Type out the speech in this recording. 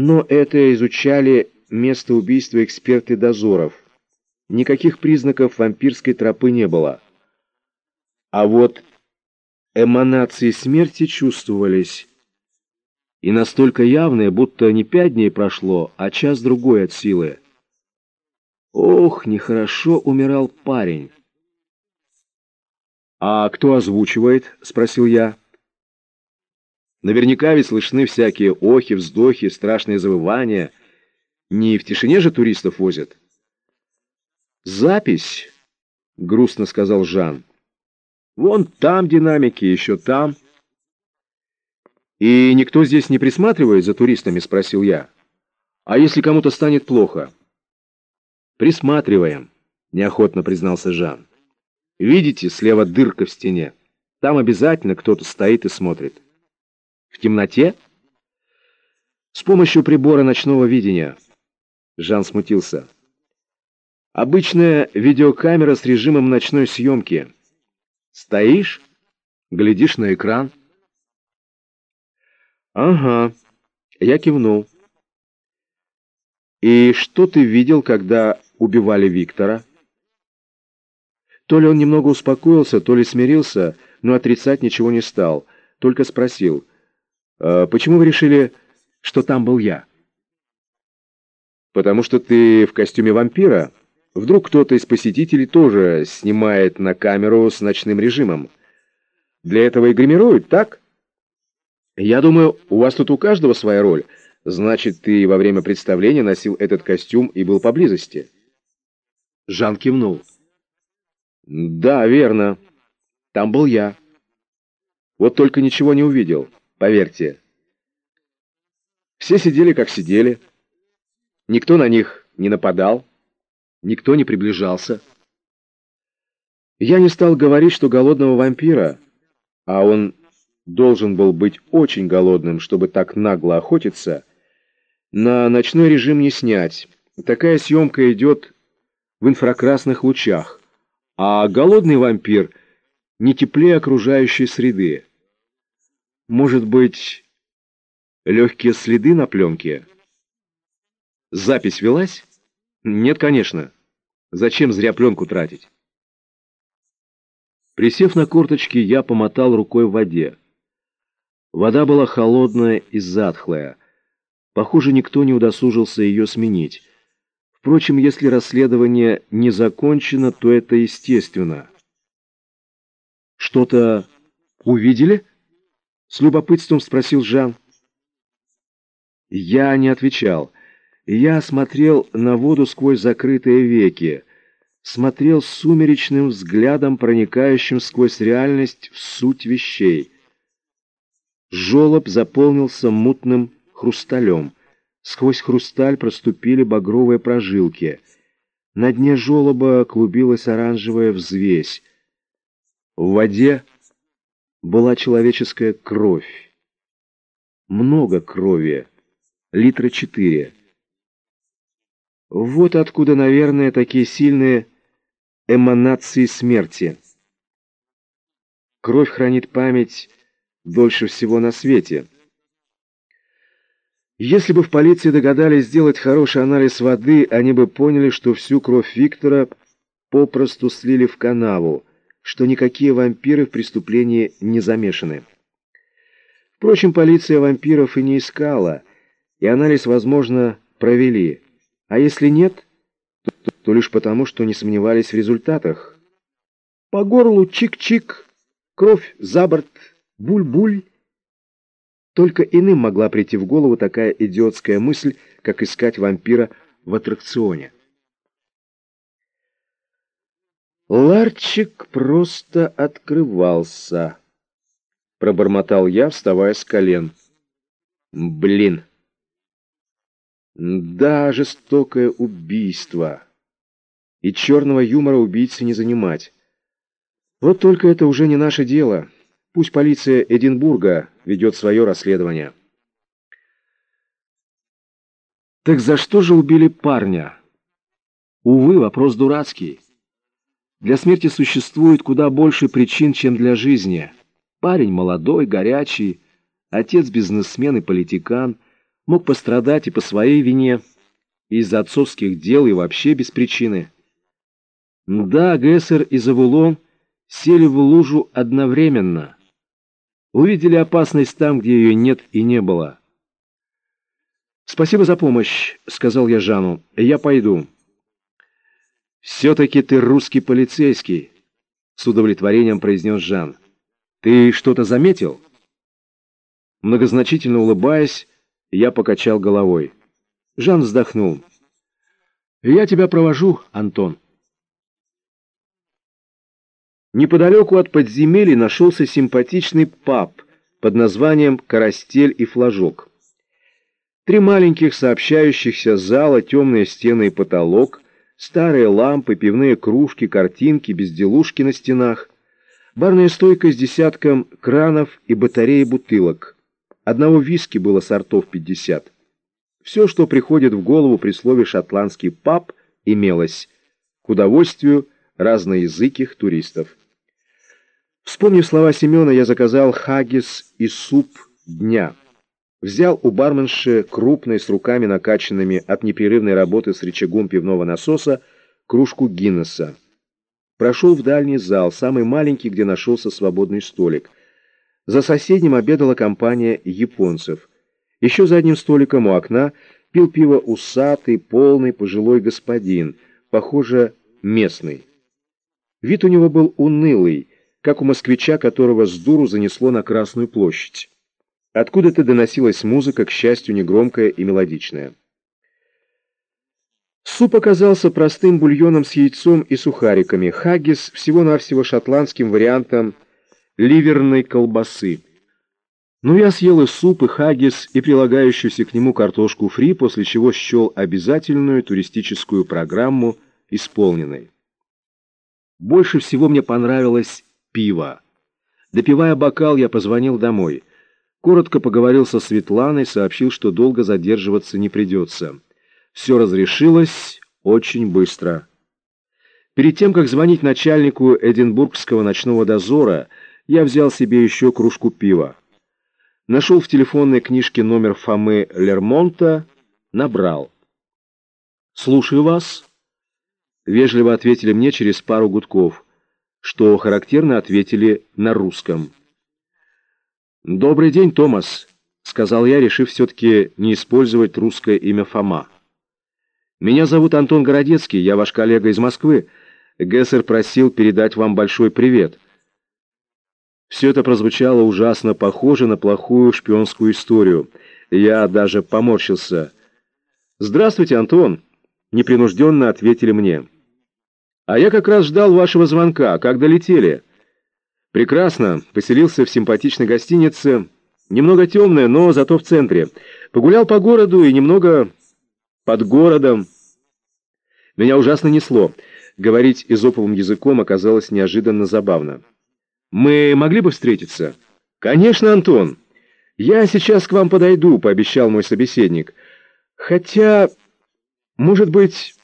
Но это изучали место убийства эксперты дозоров. Никаких признаков вампирской тропы не было. А вот эманации смерти чувствовались. И настолько явные, будто не пять дней прошло, а час-другой от силы. Ох, нехорошо умирал парень. «А кто озвучивает?» — спросил я. Наверняка ведь слышны всякие охи, вздохи, страшные завывания. Не в тишине же туристов возят. «Запись», — грустно сказал Жан. «Вон там динамики, еще там». «И никто здесь не присматривает за туристами?» — спросил я. «А если кому-то станет плохо?» «Присматриваем», — неохотно признался Жан. «Видите, слева дырка в стене. Там обязательно кто-то стоит и смотрит». В темноте? С помощью прибора ночного видения. Жан смутился. Обычная видеокамера с режимом ночной съемки. Стоишь, глядишь на экран. Ага, я кивнул. И что ты видел, когда убивали Виктора? То ли он немного успокоился, то ли смирился, но отрицать ничего не стал, только спросил — почему вы решили, что там был я? Потому что ты в костюме вампира. Вдруг кто-то из посетителей тоже снимает на камеру с ночным режимом. Для этого и гримируют, так? Я думаю, у вас тут у каждого своя роль. Значит, ты во время представления носил этот костюм и был поблизости. Жан кивнул. Да, верно. Там был я. Вот только ничего не увидел поверьте. Все сидели, как сидели. Никто на них не нападал, никто не приближался. Я не стал говорить, что голодного вампира, а он должен был быть очень голодным, чтобы так нагло охотиться, на ночной режим не снять. Такая съемка идет в инфракрасных лучах, а голодный вампир не теплее окружающей среды. Может быть, легкие следы на пленке? Запись велась? Нет, конечно. Зачем зря пленку тратить? Присев на корточки, я помотал рукой в воде. Вода была холодная и затхлая. Похоже, никто не удосужился ее сменить. Впрочем, если расследование не закончено, то это естественно. «Что-то увидели?» С любопытством спросил Жан. Я не отвечал. Я смотрел на воду сквозь закрытые веки, смотрел сумеречным взглядом, проникающим сквозь реальность в суть вещей. Жолоб заполнился мутным хрусталем. Сквозь хрусталь проступили багровые прожилки. На дне желоба клубилась оранжевая взвесь. В воде была человеческая кровь. Много крови, литра четыре. Вот откуда, наверное, такие сильные эманации смерти. Кровь хранит память дольше всего на свете. Если бы в полиции догадались сделать хороший анализ воды, они бы поняли, что всю кровь Виктора попросту слили в канаву, что никакие вампиры в преступлении не замешаны. Впрочем, полиция вампиров и не искала, и анализ, возможно, провели. А если нет, то, то лишь потому, что не сомневались в результатах. По горлу чик-чик, кровь за борт, буль-буль. Только иным могла прийти в голову такая идиотская мысль, как искать вампира в аттракционе. Ларчик просто открывался, пробормотал я, вставая с колен. Блин. Да, жестокое убийство. И черного юмора убийцы не занимать. Вот только это уже не наше дело. Пусть полиция Эдинбурга ведет свое расследование. Так за что же убили парня? Увы, вопрос дурацкий. Для смерти существует куда больше причин, чем для жизни. Парень молодой, горячий, отец бизнесмен и политикан, Мог пострадать и по своей вине, и из-за отцовских дел, и вообще без причины. Да, Гессер и Завулон сели в лужу одновременно. Увидели опасность там, где ее нет и не было. «Спасибо за помощь», — сказал я Жану. «Я пойду». «Все-таки ты русский полицейский», — с удовлетворением произнес Жан. «Ты что-то заметил?» Многозначительно улыбаясь, я покачал головой. Жан вздохнул. «Я тебя провожу, Антон». Неподалеку от подземелья нашелся симпатичный паб под названием «Карастель и флажок». Три маленьких сообщающихся зала, темные стены и потолок, старые лампы, пивные кружки, картинки, безделушки на стенах, барная стойка с десятком кранов и батареи бутылок. Одного виски было сортов 50. Все, что приходит в голову при слове «шотландский паб», имелось к удовольствию разноязыких туристов. Вспомнив слова Семена, я заказал хагис и суп дня. Взял у барменши крупной, с руками накачанными от непрерывной работы с рычагом пивного насоса, кружку Гиннесса. Прошел в дальний зал, самый маленький, где нашелся свободный столик. За соседним обедала компания японцев. Еще за одним столиком у окна пил пиво усатый, полный, пожилой господин, похоже, местный. Вид у него был унылый, как у москвича, которого с дуру занесло на Красную площадь. Откуда-то доносилась музыка, к счастью, негромкая и мелодичная. Суп оказался простым бульоном с яйцом и сухариками. Хаггис всего-навсего шотландским вариантом ливерной колбасы. Ну, я съел и суп, и хаггис, и прилагающуюся к нему картошку фри, после чего счел обязательную туристическую программу исполненной. Больше всего мне понравилось пиво. Допивая бокал, я позвонил домой. Коротко поговорил со Светланой, сообщил, что долго задерживаться не придется. Все разрешилось очень быстро. Перед тем, как звонить начальнику Эдинбургского ночного дозора, я взял себе еще кружку пива. Нашел в телефонной книжке номер Фомы Лермонта, набрал. «Слушаю вас», — вежливо ответили мне через пару гудков, что характерно ответили на русском. «Добрый день, Томас», — сказал я, решив все-таки не использовать русское имя Фома. «Меня зовут Антон Городецкий, я ваш коллега из Москвы. Гессер просил передать вам большой привет». Все это прозвучало ужасно похоже на плохую шпионскую историю. Я даже поморщился. «Здравствуйте, Антон!» — непринужденно ответили мне. «А я как раз ждал вашего звонка. Как долетели?» «Прекрасно. Поселился в симпатичной гостинице. Немного темная, но зато в центре. Погулял по городу и немного под городом. Меня ужасно несло. Говорить изоповым языком оказалось неожиданно забавно». Мы могли бы встретиться? Конечно, Антон. Я сейчас к вам подойду, пообещал мой собеседник. Хотя, может быть,